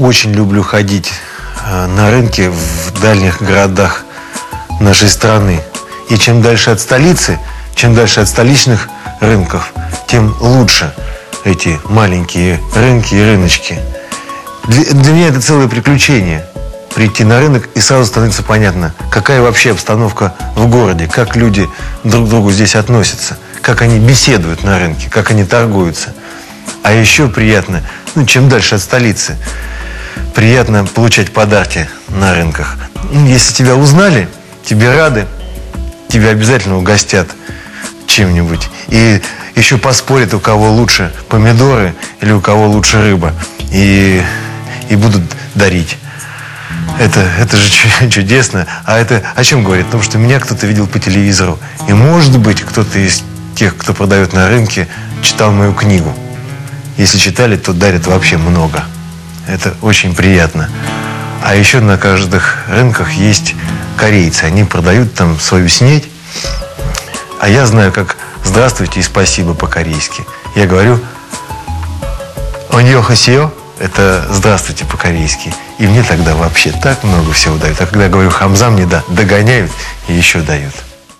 очень люблю ходить э, на рынки в дальних городах нашей страны. И чем дальше от столицы, чем дальше от столичных рынков, тем лучше эти маленькие рынки и рыночки. Для, для меня это целое приключение. Прийти на рынок и сразу становится понятно, какая вообще обстановка в городе, как люди друг к другу здесь относятся, как они беседуют на рынке, как они торгуются. А еще приятно, ну, чем дальше от столицы, приятно получать подарки на рынках. Ну, Если тебя узнали, тебе рады, тебя обязательно угостят чем-нибудь. И еще поспорят, у кого лучше помидоры или у кого лучше рыба. И, и будут дарить. Это, это же чу- чудесно. А это о чем говорит? О том, что меня кто-то видел по телевизору. И, может быть, кто-то из тех, кто продает на рынке, читал мою книгу. Если читали, то дарят вообще много. Это очень приятно. А еще на каждых рынках есть корейцы. Они продают там свою снедь. А я знаю, как «здравствуйте» и «спасибо» по-корейски. Я говорю «оньохасио» – это «здравствуйте» по-корейски. И мне тогда вообще так много всего дают. А когда я говорю «хамза», мне да, догоняют и еще дают.